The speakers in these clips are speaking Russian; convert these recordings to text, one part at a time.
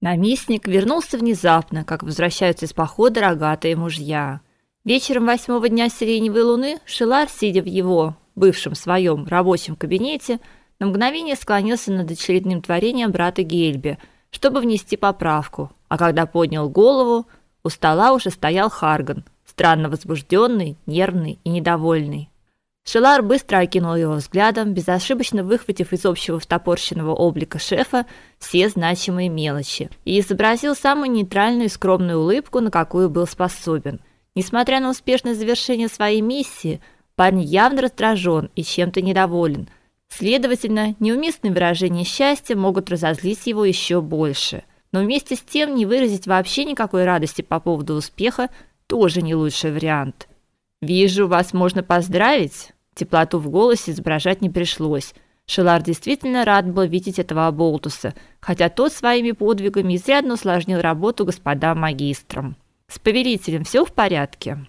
Наместник вернулся внезапно, как возвращаются из похода рогатые мужья. Вечером восьмого дня сиреневой луны Шилар, сидя в его бывшем своем рабочем кабинете, на мгновение склонился над очередным творением брата Гельби, чтобы внести поправку. А когда поднял голову, у стола уже стоял Харган, странно возбужденный, нервный и недовольный. Шелар быстро окинул его взглядом, безошибочно выхватив из общего втопорщенного облика шефа все значимые мелочи, и изобразил самую нейтральную и скромную улыбку, на какую был способен. Несмотря на успешное завершение своей миссии, парень явно раздражен и чем-то недоволен. Следовательно, неуместные выражения счастья могут разозлить его еще больше. Но вместе с тем не выразить вообще никакой радости по поводу успеха тоже не лучший вариант. Вижу, вас можно поздравить. Теплоту в голосе изображать не пришлось. Шелар действительно рад был видеть этого оболтуса, хотя тот своими подвигами изрядно усложнил работу господам магистрам. С повелителем все в порядке.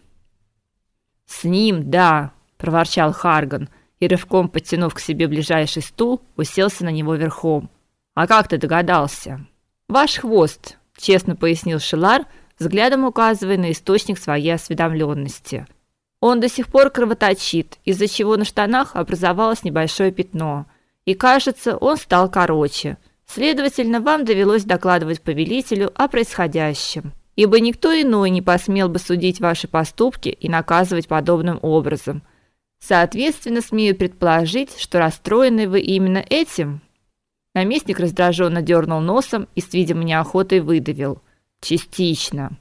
С ним, да, проворчал Харган и рывком подтянув к себе ближайший стул, уселся на него верхом. А как ты догадался? Ваш хвост, честно пояснил Шелар, взглядом указывая на источник своей осведомленности. Он до сих пор кровоточит, из-за чего на штанах образовалось небольшое пятно. И кажется, он стал короче. Следовательно, вам довелось докладывать повелителю о происходящем, ибо никто иной не посмел бы судить ваши поступки и наказывать подобным образом. Соответственно, смею предположить, что расстроены вы именно этим. Наместник раздраженно дернул носом и с видимой неохотой выдавил: "Частично".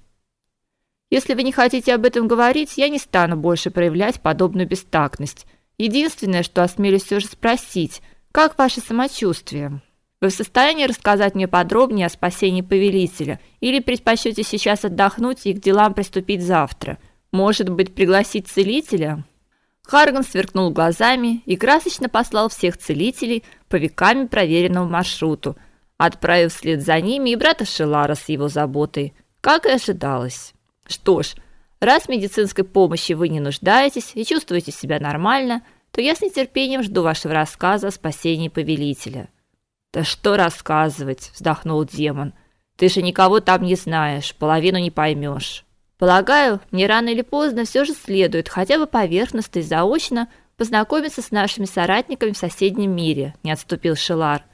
Если вы не хотите об этом говорить, я не стану больше проявлять подобную бестактность. Единственное, что осмелюсь все же спросить, как ваше самочувствие? Вы в состоянии рассказать мне подробнее о спасении повелителя или предпочтете сейчас отдохнуть и к делам приступить завтра? Может быть, пригласить целителя? Харган сверкнул глазами и красочно послал всех целителей по веками проверенному маршруту, отправив вслед за ними и брата Шелара с его заботой, как и ожидалось. Что ж, раз медицинской помощи вы не нуждаетесь и чувствуете себя нормально, то я с нетерпением жду вашего рассказа о спасении повелителя. Да что рассказывать, вздохнул демон. Ты же никого там не знаешь, половину не поймешь. Полагаю, мне рано или поздно все же следует хотя бы поверхностно и заочно познакомиться с нашими соратниками в соседнем мире, не отступил Шелар.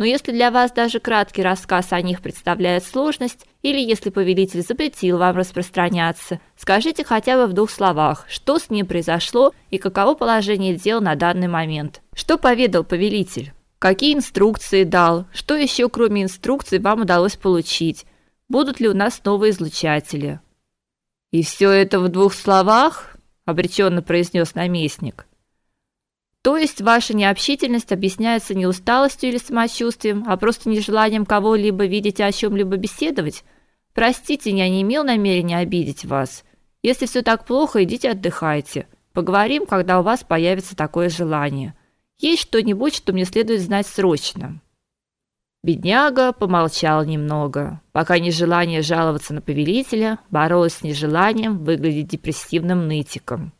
Но если для вас даже краткий рассказ о них представляет сложность, или если повелитель запретил вам распространяться, скажите хотя бы в двух словах, что с ним произошло и каково положение дел на данный момент. Что поведал повелитель? Какие инструкции дал? Что еще кроме инструкций вам удалось получить? Будут ли у нас новые излучатели? И все это в двух словах, обреченно произнес наместник. То есть ваша необщительность объясняется не усталостью или самочувствием, а просто нежеланием кого-либо видеть и о чем либо беседовать? Простите, я не имел намерения обидеть вас. Если все так плохо, идите отдыхайте. Поговорим, когда у вас появится такое желание. Есть что-нибудь, что мне следует знать срочно. Бедняга помолчал немного, пока нежелание жаловаться на повелителя боролось с нежеланием выглядеть депрессивным нытиком.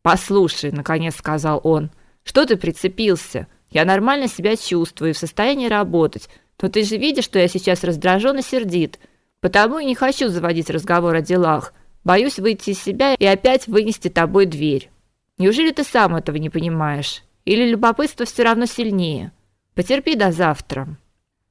Послушай, наконец сказал он. Что ты прицепился? Я нормально себя чувствую, в состоянии работать. Но ты же видишь, что я сейчас раздражен и сердит. Потому и не хочу заводить разговор о делах. Боюсь выйти из себя и опять вынести тобой дверь. Неужели ты сам этого не понимаешь? Или любопытство все равно сильнее? Потерпи до завтра.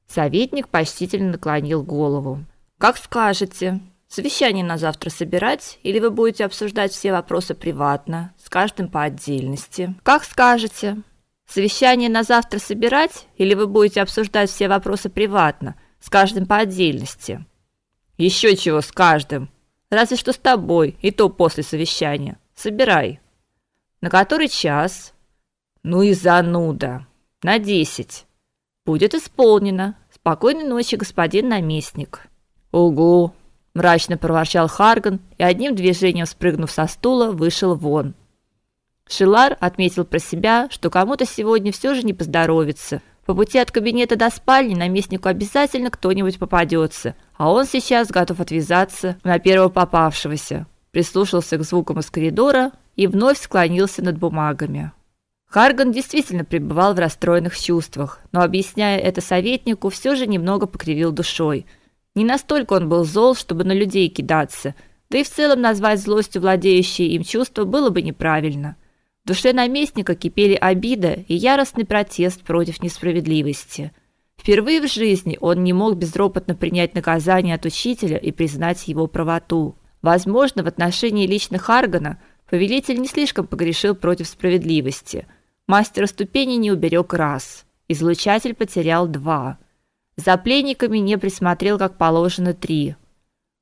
Советник почтительно наклонил голову. Как скажете. Совещание на завтра собирать или вы будете обсуждать все вопросы приватно, с каждым по отдельности? Как скажете. Совещание на завтра собирать или вы будете обсуждать все вопросы приватно, с каждым по отдельности? Еще чего с каждым? Разве что с тобой, и то после совещания. Собирай. На который час? Ну и зануда. На десять. Будет исполнено. Спокойной ночи, господин наместник. Угу мрачно проворчал Харган и одним движением спрыгнув со стула, вышел вон. Шилар отметил про себя, что кому-то сегодня все же не поздоровится. По пути от кабинета до спальни наместнику обязательно кто-нибудь попадется, а он сейчас готов отвязаться на первого попавшегося. Прислушался к звукам из коридора и вновь склонился над бумагами. Харган действительно пребывал в расстроенных чувствах, но объясняя это советнику, все же немного покривил душой – Не настолько он был зол, чтобы на людей кидаться, да и в целом назвать злостью владеющее им чувство было бы неправильно. В душе наместника кипели обида и яростный протест против несправедливости. Впервые в жизни он не мог безропотно принять наказание от учителя и признать его правоту. Возможно, в отношении лично Харгана повелитель не слишком погрешил против справедливости. Мастера ступени не уберег раз. Излучатель потерял два. За пленниками не присмотрел, как положено, три.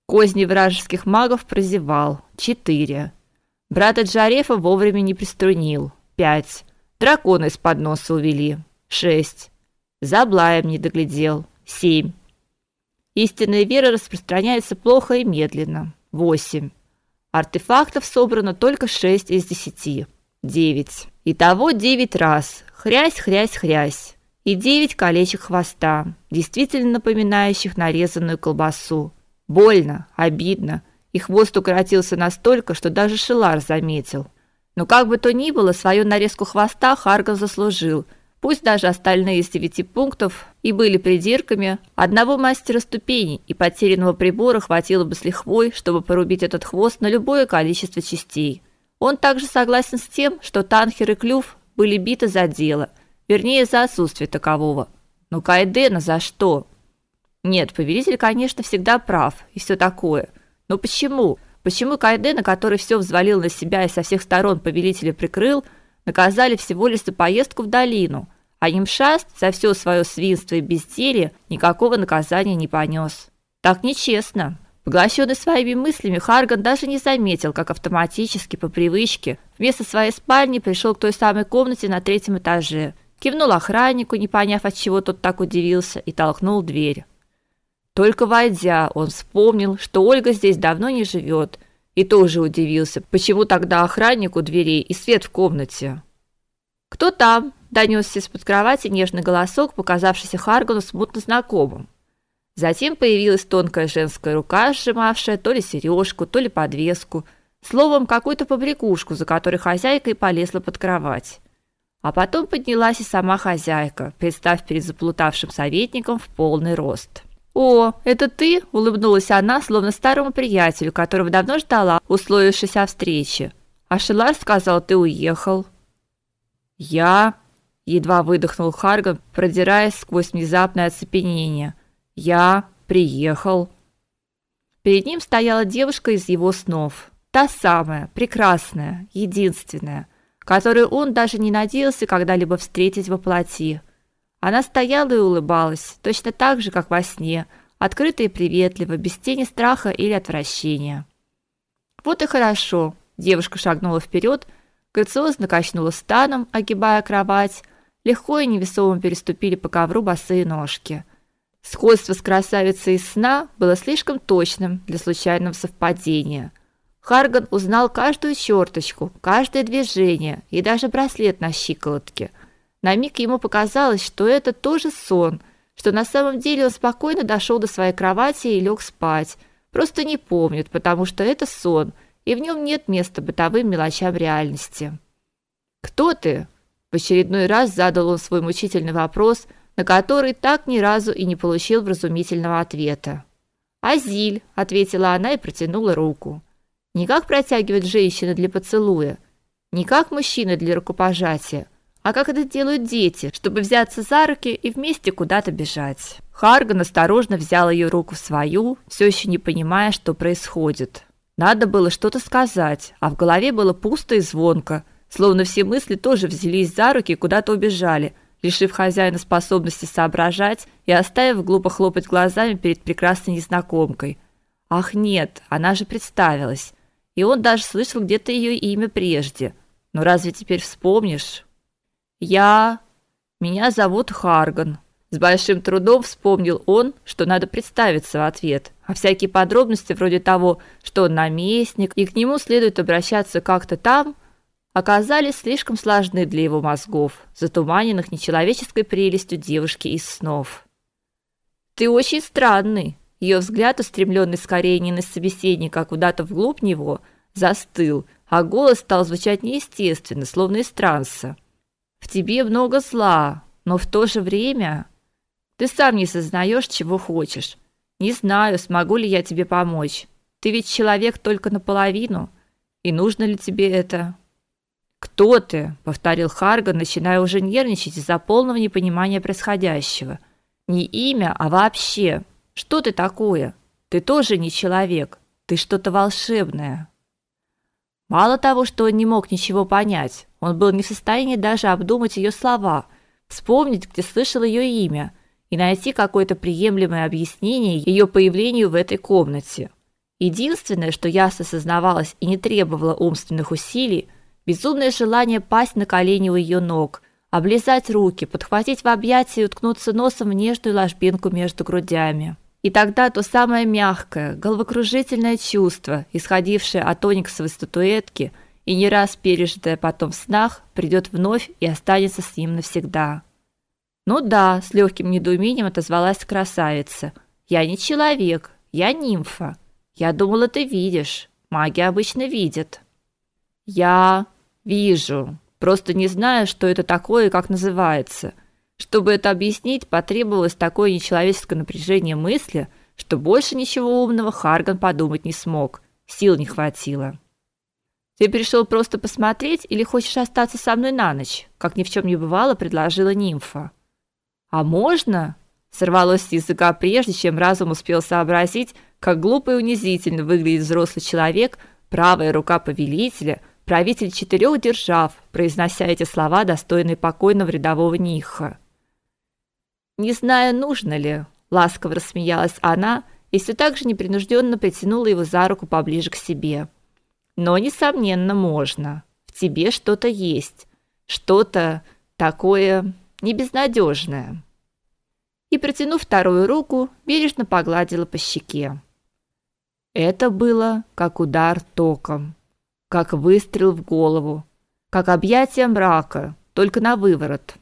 Козни вражеских магов прозевал четыре. Брата Джарефа вовремя не приструнил пять. Дракона из-под носа увели шесть. За Блаем не доглядел семь. Истинная вера распространяется плохо и медленно восемь. Артефактов собрано только шесть из десяти девять. Итого девять раз. Хрясь, хрясь, хрясь и девять колечек хвоста, действительно напоминающих нарезанную колбасу. Больно, обидно, и хвост укоротился настолько, что даже Шилар заметил. Но как бы то ни было, свою нарезку хвоста Харган заслужил. Пусть даже остальные из девяти пунктов и были придирками, одного мастера ступеней и потерянного прибора хватило бы с лихвой, чтобы порубить этот хвост на любое количество частей. Он также согласен с тем, что Танхер и Клюв были биты за дело – Вернее, за отсутствие такового. Но Кайдена за что? Нет, повелитель, конечно, всегда прав и все такое. Но почему? Почему Кайдена, который все взвалил на себя и со всех сторон повелителя прикрыл, наказали всего лишь за поездку в долину, а Имшаст за все свое свинство и безделье никакого наказания не понес? Так нечестно. Поглощенный своими мыслями, Харган даже не заметил, как автоматически по привычке вместо своей спальни пришел к той самой комнате на третьем этаже – кивнул охраннику, не поняв, от чего тот так удивился, и толкнул дверь. Только войдя, он вспомнил, что Ольга здесь давно не живет, и тоже удивился, почему тогда охранник у дверей и свет в комнате. Кто там? донесся из-под кровати нежный голосок, показавшийся Харгану смутно знакомым. Затем появилась тонкая женская рука, сжимавшая то ли сережку, то ли подвеску, словом, какую-то побрякушку, за которой хозяйка и полезла под кровать. А потом поднялась и сама хозяйка, представ перед заплутавшим советником в полный рост. «О, это ты?» – улыбнулась она, словно старому приятелю, которого давно ждала, условившись о встрече. «А Шелар сказал, ты уехал». «Я?» – едва выдохнул Харган, продираясь сквозь внезапное оцепенение. «Я приехал». Перед ним стояла девушка из его снов. Та самая, прекрасная, единственная – которую он даже не надеялся когда-либо встретить во плоти. Она стояла и улыбалась, точно так же, как во сне, открыто и приветливо, без тени страха или отвращения. Вот и хорошо. Девушка шагнула вперед, грациозно качнула станом, огибая кровать, легко и невесомо переступили по ковру босые ножки. Сходство с красавицей из сна было слишком точным для случайного совпадения – Харган узнал каждую черточку, каждое движение и даже браслет на щиколотке. На миг ему показалось, что это тоже сон, что на самом деле он спокойно дошел до своей кровати и лег спать. Просто не помнит, потому что это сон, и в нем нет места бытовым мелочам реальности. «Кто ты?» В очередной раз задал он свой мучительный вопрос, на который так ни разу и не получил вразумительного ответа. «Азиль», — ответила она и протянула руку. Не как протягивает женщина для поцелуя, не как мужчина для рукопожатия, а как это делают дети, чтобы взяться за руки и вместе куда-то бежать. Харган осторожно взял ее руку в свою, все еще не понимая, что происходит. Надо было что-то сказать, а в голове было пусто и звонко, словно все мысли тоже взялись за руки и куда-то убежали, лишив хозяина способности соображать и оставив глупо хлопать глазами перед прекрасной незнакомкой. Ах, нет, она же представилась и он даже слышал где-то ее имя прежде. Но разве теперь вспомнишь? Я... Меня зовут Харган. С большим трудом вспомнил он, что надо представиться в ответ. А всякие подробности вроде того, что он наместник, и к нему следует обращаться как-то там, оказались слишком сложны для его мозгов, затуманенных нечеловеческой прелестью девушки из снов. «Ты очень странный», ее взгляд, устремленный скорее не на собеседника, а куда-то вглубь него, застыл, а голос стал звучать неестественно, словно из транса. В тебе много зла, но в то же время ты сам не сознаешь, чего хочешь. Не знаю, смогу ли я тебе помочь. Ты ведь человек только наполовину, и нужно ли тебе это? Кто ты? повторил Харган, начиная уже нервничать из-за полного непонимания происходящего. Не имя, а вообще. Что ты такое? Ты тоже не человек. Ты что-то волшебное. Мало того, что он не мог ничего понять, он был не в состоянии даже обдумать ее слова, вспомнить, где слышал ее имя и найти какое-то приемлемое объяснение ее появлению в этой комнате. Единственное, что ясно осознавалось и не требовало умственных усилий, безумное желание пасть на колени у ее ног, облизать руки, подхватить в объятия и уткнуться носом в нежную ложбинку между грудями. И тогда то самое мягкое, головокружительное чувство, исходившее от ониксовой статуэтки и не раз пережитое потом в снах, придет вновь и останется с ним навсегда. Ну да, с легким недоумением отозвалась красавица. Я не человек, я нимфа. Я думала, ты видишь. Маги обычно видят. Я вижу. Просто не знаю, что это такое и как называется. Чтобы это объяснить, потребовалось такое нечеловеческое напряжение мысли, что больше ничего умного Харган подумать не смог. Сил не хватило. Ты пришел просто посмотреть или хочешь остаться со мной на ночь? Как ни в чем не бывало, предложила нимфа. А можно? Сорвалось с языка прежде, чем разум успел сообразить, как глупо и унизительно выглядит взрослый человек, правая рука повелителя, правитель четырех держав, произнося эти слова, достойные покойного рядового Ниха. Не знаю, нужно ли, ласково рассмеялась она и все так же непринужденно притянула его за руку поближе к себе. Но несомненно, можно. В тебе что-то есть, что-то такое небезнадежное. И протянув вторую руку, бережно погладила по щеке. Это было как удар током, как выстрел в голову, как объятие мрака, только на выворот.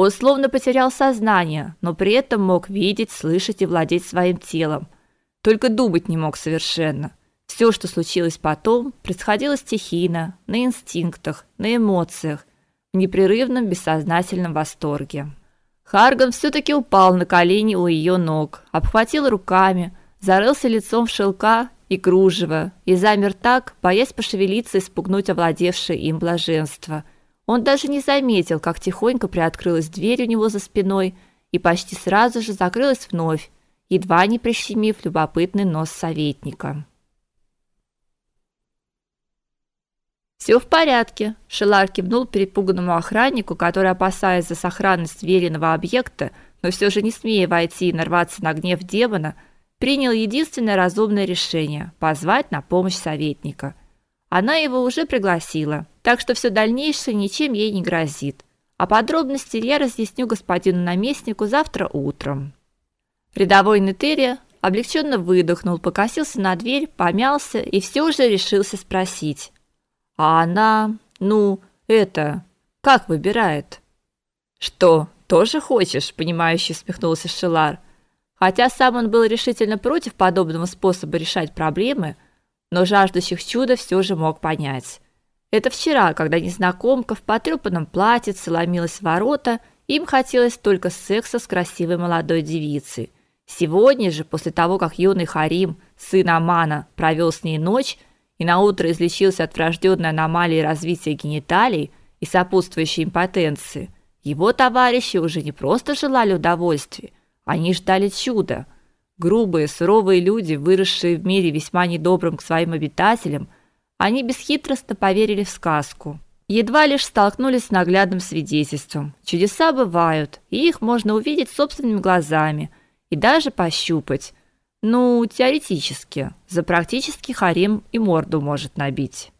Он словно потерял сознание, но при этом мог видеть, слышать и владеть своим телом. Только думать не мог совершенно. Все, что случилось потом, происходило стихийно, на инстинктах, на эмоциях, в непрерывном бессознательном восторге. Харган все таки упал на колени у ее ног, обхватил руками, зарылся лицом в шелка и кружево и замер так, боясь пошевелиться и спугнуть овладевшее им блаженство – он даже не заметил, как тихонько приоткрылась дверь у него за спиной и почти сразу же закрылась вновь, едва не прищемив любопытный нос советника. Все в порядке, Шелар кивнул перепуганному охраннику, который, опасаясь за сохранность веренного объекта, но все же не смея войти и нарваться на гнев демона, принял единственное разумное решение позвать на помощь советника. Она его уже пригласила, так что все дальнейшее ничем ей не грозит. А подробности я разъясню господину наместнику завтра утром. Рядовой Нетерия облегченно выдохнул, покосился на дверь, помялся и все же решился спросить: "А она, ну, это, как выбирает?" "Что, тоже хочешь?" понимающе усмехнулся Шилар. Хотя сам он был решительно против подобного способа решать проблемы, но жаждущих чуда все же мог понять. Это вчера, когда незнакомка в потрепанном платье ломилась в ворота, им хотелось только секса с красивой молодой девицей. Сегодня же, после того, как юный Харим, сын Амана, провел с ней ночь и наутро излечился от врожденной аномалии развития гениталий и сопутствующей импотенции, его товарищи уже не просто желали удовольствия, они ждали чуда – Грубые, суровые люди, выросшие в мире весьма недобрым к своим обитателям, они бесхитростно поверили в сказку. Едва лишь столкнулись с наглядным свидетельством. Чудеса бывают, и их можно увидеть собственными глазами и даже пощупать. Ну, теоретически. За практический харем и морду может набить.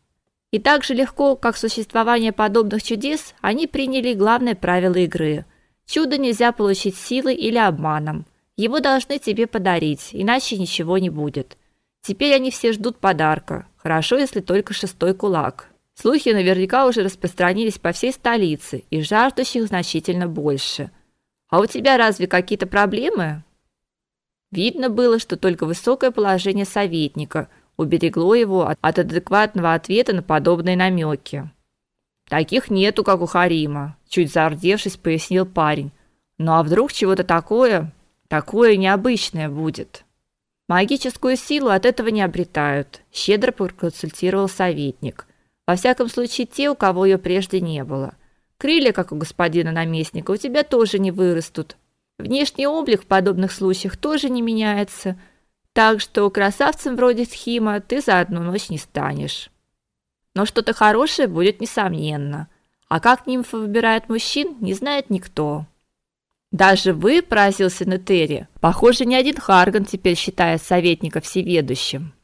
И так же легко, как существование подобных чудес, они приняли главное правило игры. Чудо нельзя получить силой или обманом – его должны тебе подарить, иначе ничего не будет. Теперь они все ждут подарка. Хорошо, если только шестой кулак. Слухи наверняка уже распространились по всей столице, и жаждущих значительно больше. А у тебя разве какие-то проблемы? Видно было, что только высокое положение советника уберегло его от, адекватного ответа на подобные намеки. Таких нету, как у Харима, чуть зардевшись, пояснил парень. Ну а вдруг чего-то такое, Такое необычное будет. Магическую силу от этого не обретают, щедро проконсультировал советник. Во всяком случае, те, у кого ее прежде не было. Крылья, как у господина наместника, у тебя тоже не вырастут. Внешний облик в подобных случаях тоже не меняется, так что красавцем вроде Схима ты за одну ночь не станешь. Но что-то хорошее будет несомненно. А как нимфа выбирает мужчин, не знает никто. Даже вы, поразился Нетери. Похоже, ни один Харган теперь считает советника всеведущим.